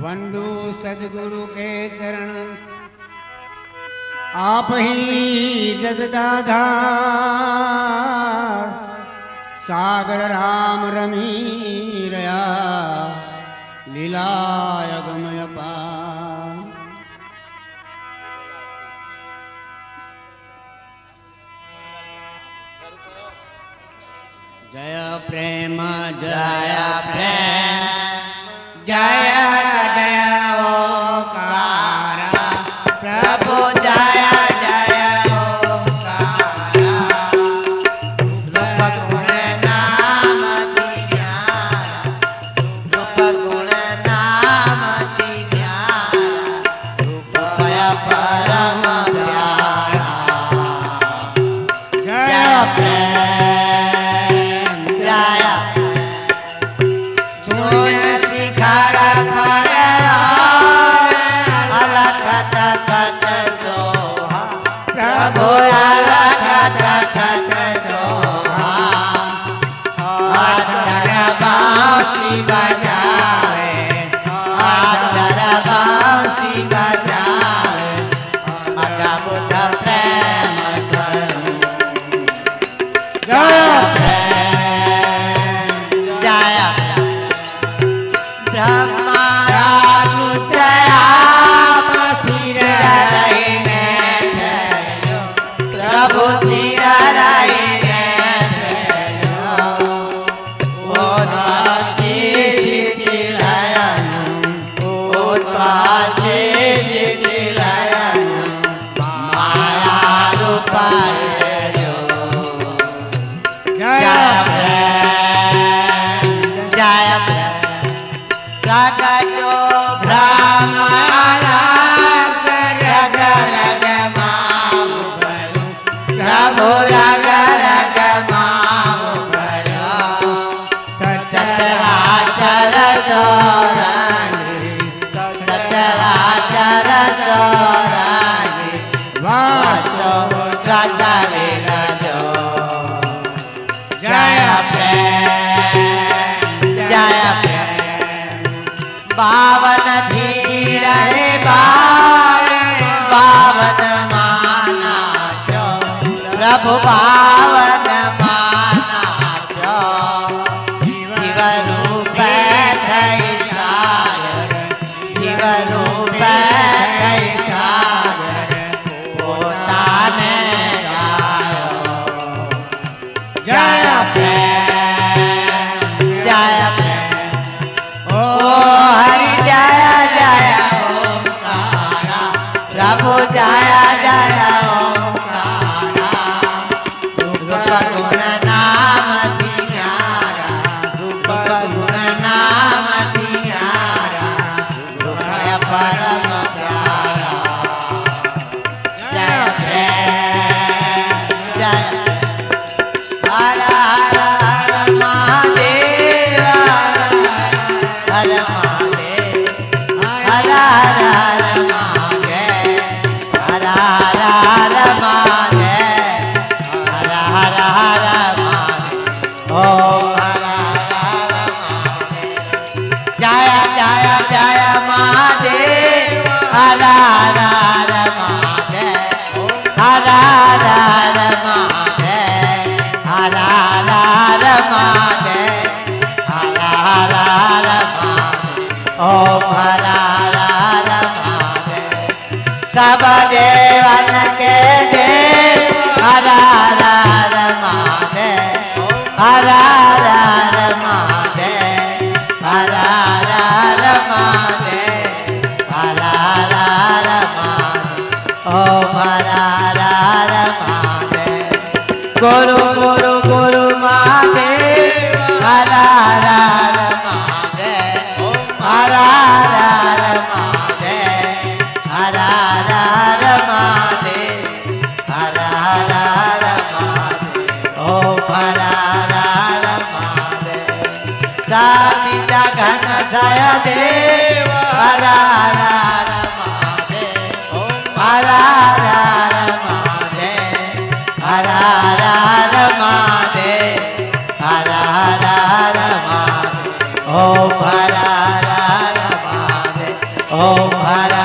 વંદુ સદગુરુ કે ચરણ. આપ હી જગદાધાર સાગર રામ રમી રહ્યા. લીલાય ગમે प्रेम जया प्रेम जया सब देवन के दे हरा रमा दे हरा रमा हरा रमा ओ हरा रमा दे गुरु गुरु गुरु महादेव हरा रमा दे हरा रमा दे हरा रमा दे हरा दा पिता घन देव हरा हरा महादेव हरा हरा महादेव हरा हरा महादेव हरा हरा महादेव ओम हरा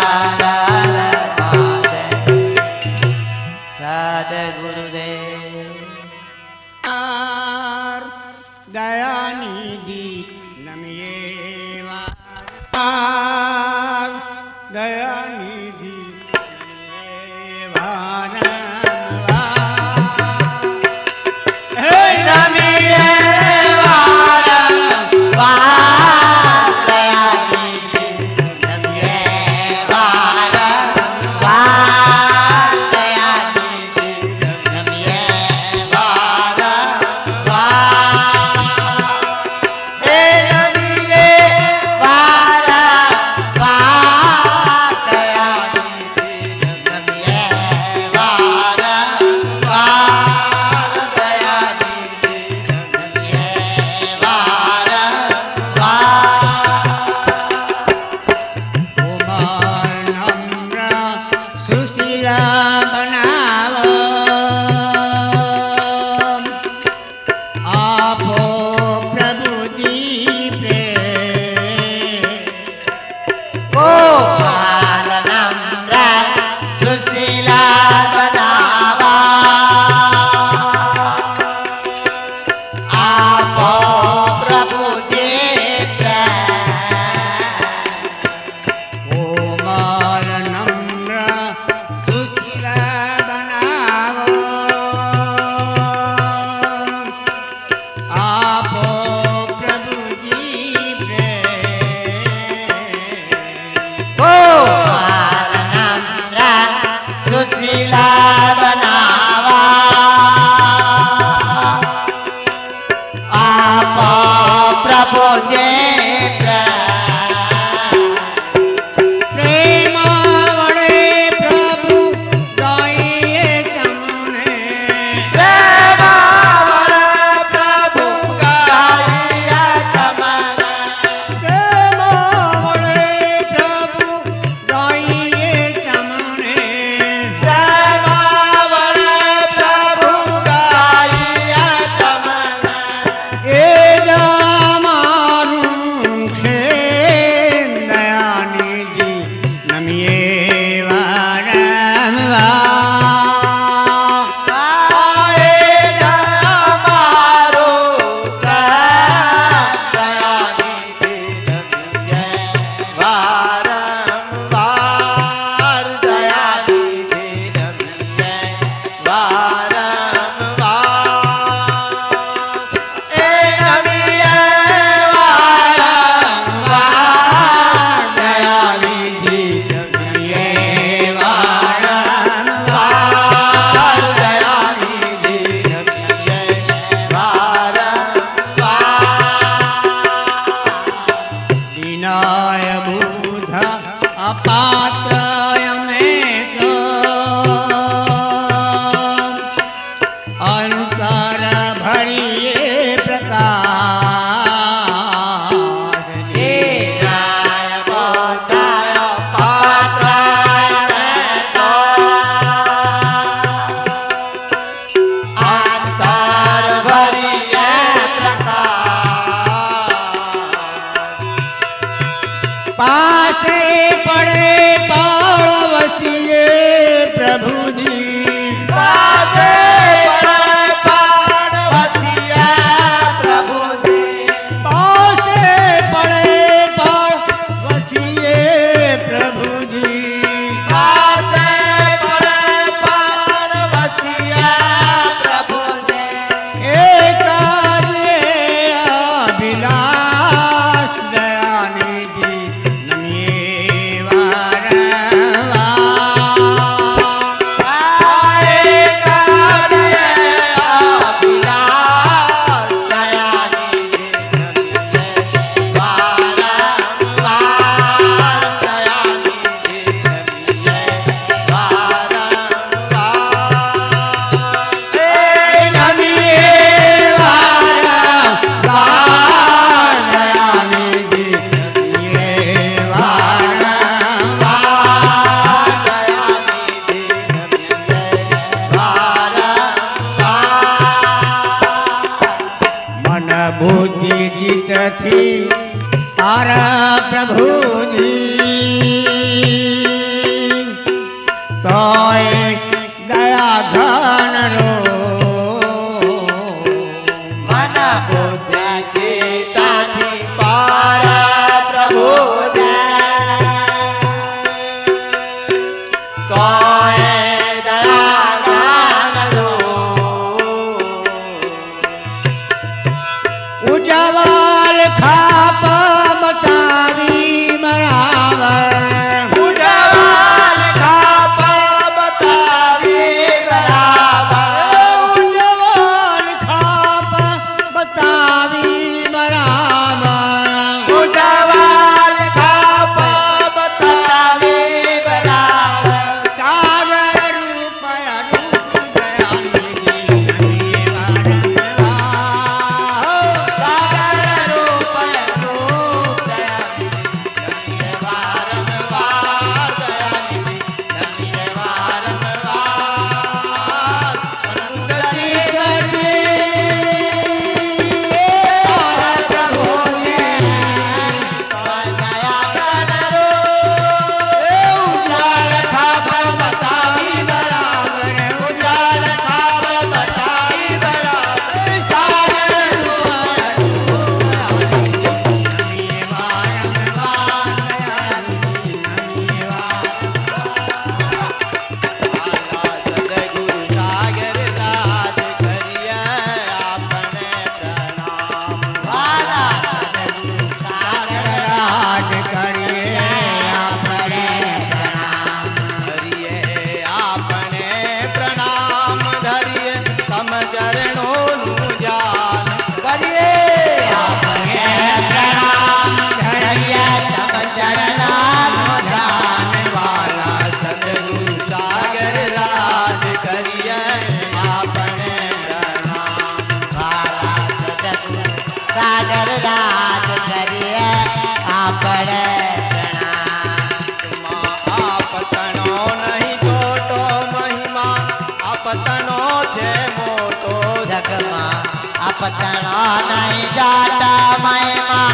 नहीं जाता मैं माँ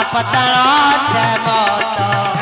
अपतरा से मोटो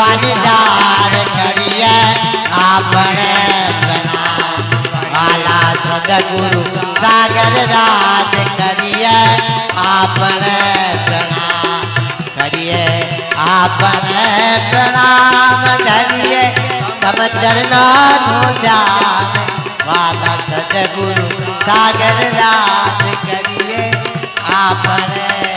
बनदार करिए आपने बना वाला सदगुरु सागर राज करिए, आपने बना करिए, आपने प्रणाम करिए, तब चरना ध्यान वाला सदगुरु सागर राज करिए, आपने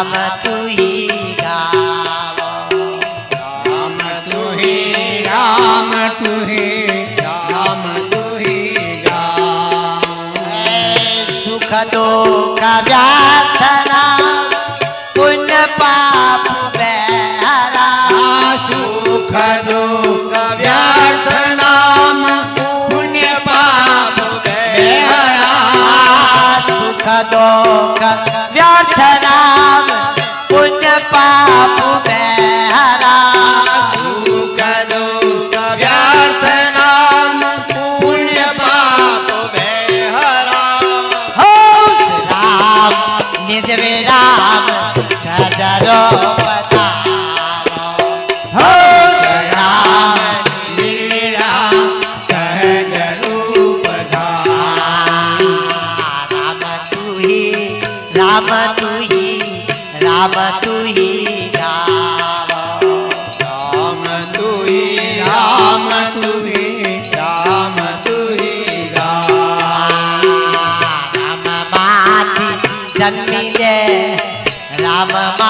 राम तू ही गावो। राम तू ही राम तू ही राम तू ही गावो। सुख दो का व्यार्थना पुण्य पाप बहरा। सुख दो का व्यार्थना पुण्य पाप बहरा। सुख दो का राम तु हि राम तु हि राम। तु हि राम तु हि राम तु हि राम माति तुी राम मा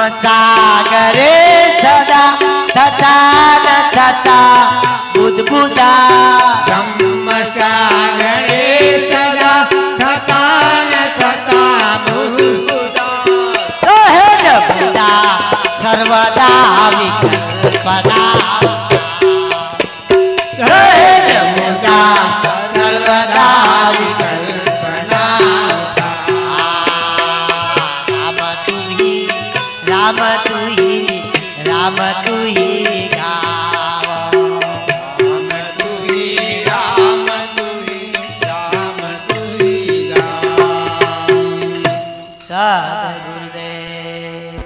मका ਗੁਰਦੇ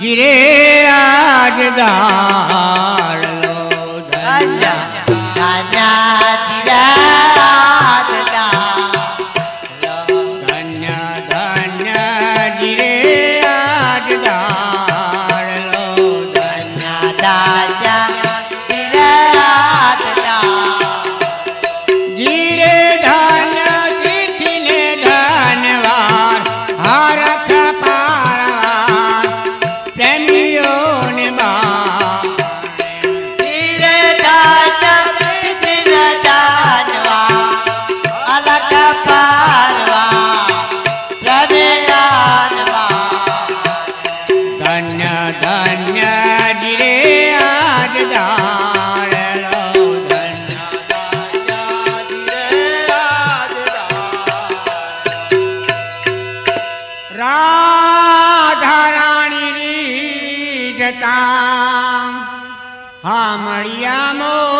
ਗਿਰੇ ਆਜ ਦਾ હા મળ્યા મોનલાલ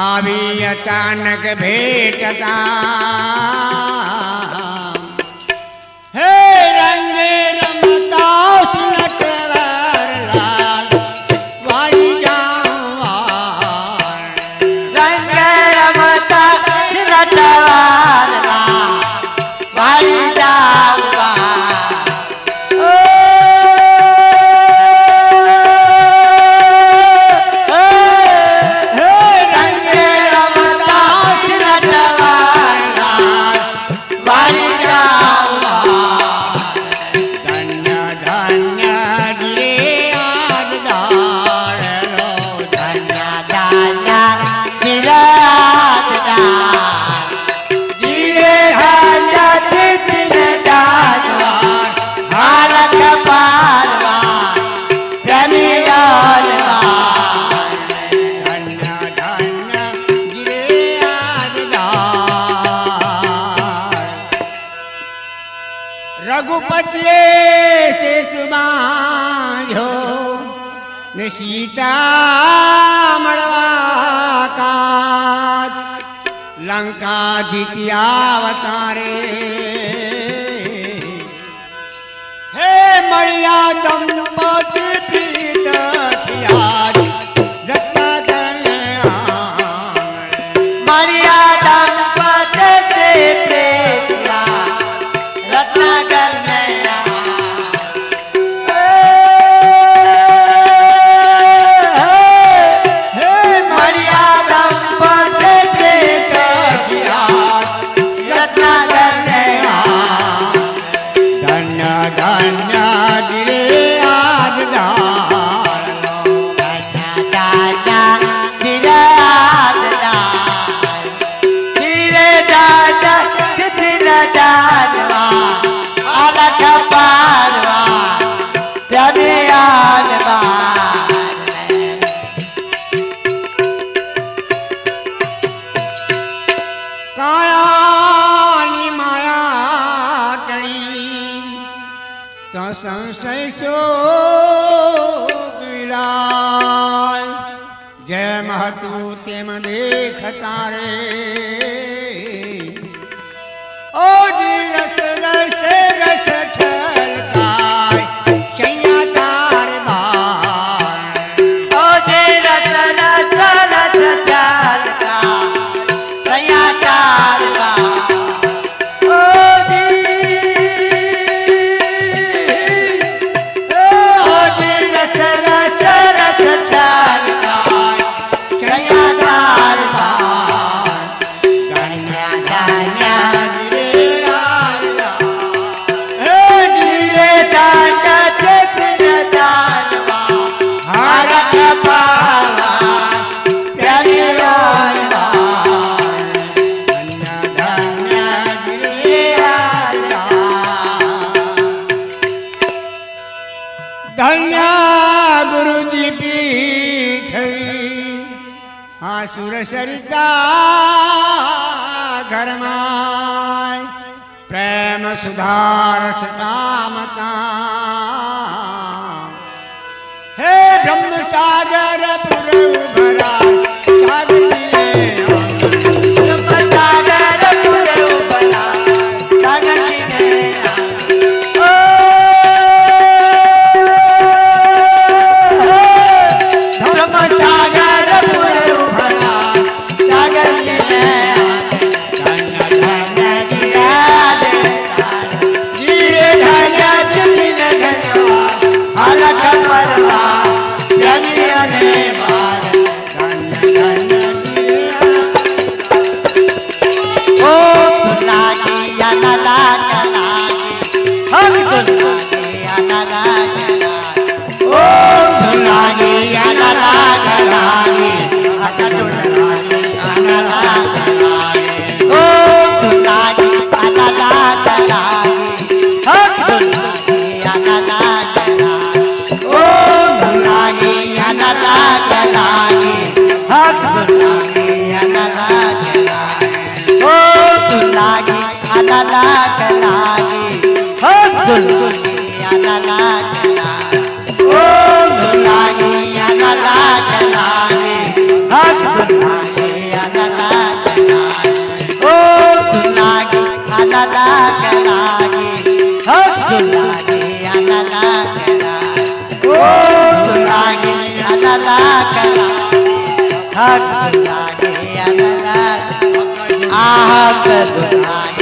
આવી અચાનક ભેટતા रा સીતા મળવા કા લંકા જીત્યા અવતારે आसुर सरिता घर माय प्रेम सुधार सतामता हे ब्रह्म सागर भरा। भाग दुहाई